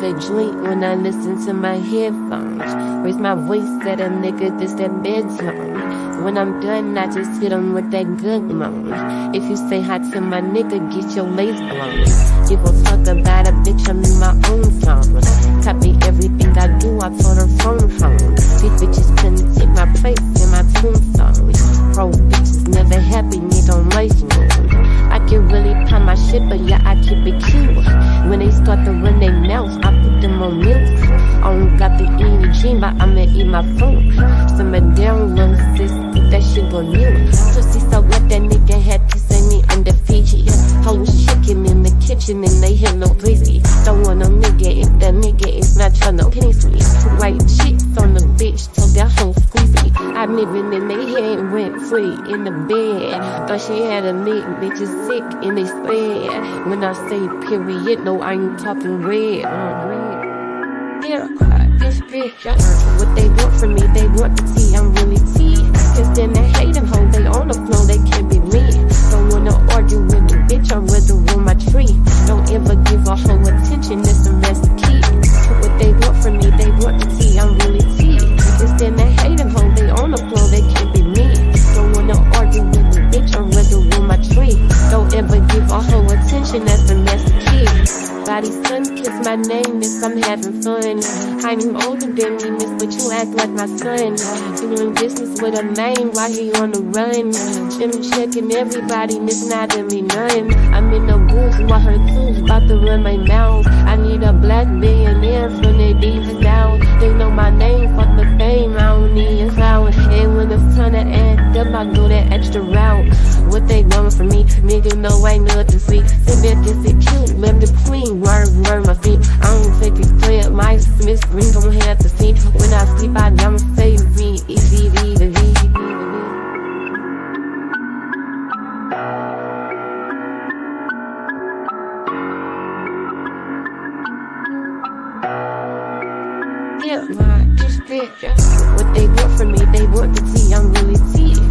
rather drink when I listen to my headphones. Raise my voice at a nigga, this that bedtime. When I'm done, I just hit him with that good moan. If you say hi to my nigga, get your lace blown. Give a fuck about a bitch, I'm in my own zone. Copy everything I do, I turn her phone home. These bitches couldn't take my place in my tombstone. Pro bitches never happy, need don't like I can really pop my shit, but yeah, I keep it cute. When they My food. Simmer down, little sis, put that shit on mute. Pussy so wet, that nigga had to send me under Fiji. Hoes chicken in the kitchen and they hear no breezy. Don't want no nigga if that nigga is not tryna please me. White chicks on the bitch, so that hoe squeezy. I'm living in they head rent free in the bed. Thought she had a neat bitches sick in they bed. When I say period, no, I ain't talking red. Uh, red. Yeah, this bitch, what they want from me, they want Body sun, kiss my name, miss, I'm having fun. I'm older than me, miss, but you act like my son. Doing business with a man while he on the run. Jim checking everybody, miss, not to me none. I'm in the booth while her tools about to run my mouth. I need a black billionaire from the deep down. They know my name, fuck the fame, I don't need a clout. And when it's time to act up, I go that extra route. What they want from me, nigga, no, I nothing sweet. Sit back, it cute, let the When I sleep, I never say me, easy, V. Yeah, my bitch, yeah. What they want from me, they want to see I'm really tea.